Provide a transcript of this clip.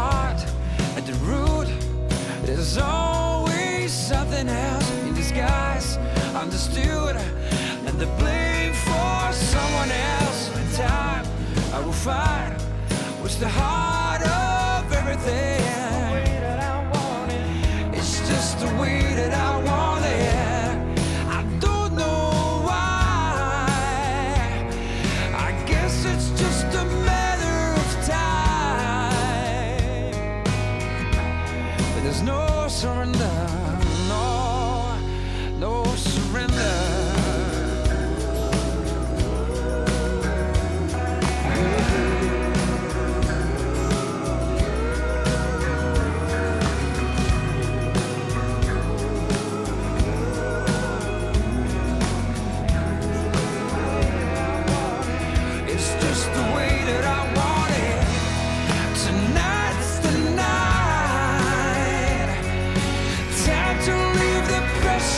at the root, there's always something else in disguise. Understood, and the blame for someone else. In time, I will find what's the heart of everything.